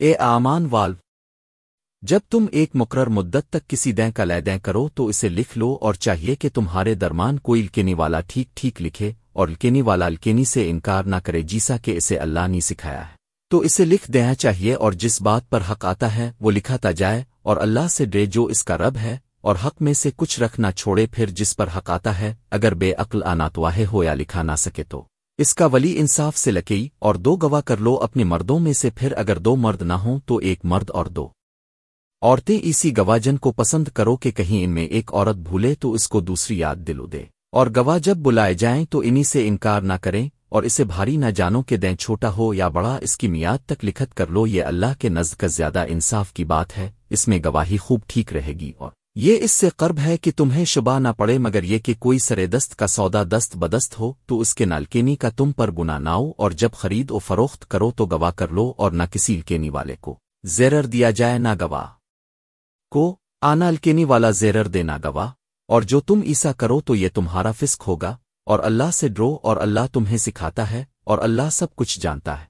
اے آمان والو، جب تم ایک مقرر مدت تک کسی دیں کا لیدیں کرو تو اسے لکھ لو اور چاہیے کہ تمہارے درمان کوئی لکینی والا ٹھیک ٹھیک لکھے اور لکینی والا لکینی سے انکار نہ کرے جیسا کہ اسے اللہ نے سکھایا ہے۔ تو اسے لکھ دینا چاہیے اور جس بات پر حق آتا ہے وہ لکھاتا جائے اور اللہ سے ڈرے جو اس کا رب ہے اور حق میں سے کچھ رکھ نہ چھوڑے پھر جس پر حق آتا ہے اگر بے عقل آنا تواہ ہو یا لکھا نہ سکے تو۔ اس کا ولی انصاف سے لکئی اور دو گواہ کر لو اپنے مردوں میں سے پھر اگر دو مرد نہ ہوں تو ایک مرد اور دو۔ عورتیں اسی گواجن کو پسند کرو کہ کہیں ان میں ایک عورت بھولے تو اس کو دوسری یاد دلو دے۔ اور گواہ جب بلائے جائیں تو انہی سے انکار نہ کریں اور اسے بھاری نہ جانو کہ دیں چھوٹا ہو یا بڑا، اس کی میاد تک لکھت کر لو، یہ اللہ کے نزد کا زیادہ انصاف کی بات ہے، اس میں گواہی خوب ٹھیک رہے گی اور یہ اس سے قرب ہے کہ تمہیں شبہ نہ پڑے مگر یہ کہ کوئی سرے دست کا سودا دست بدست ہو، تو اس کے نالکینی کا تم پر گنا ناؤ اور جب خرید و فروخت کرو تو گواہ کر لو اور نہ کسی لکینی والے کو۔ زیرر دیا جائے نہ گواہ کو آنا الکینی والا زیرر دینا گواہ اور جو تم ایسا کرو تو یہ تمہارا فسق ہوگا، اور اللہ سے ڈرو اور اللہ تمہیں سکھاتا ہے اور اللہ سب کچھ جانتا ہے۔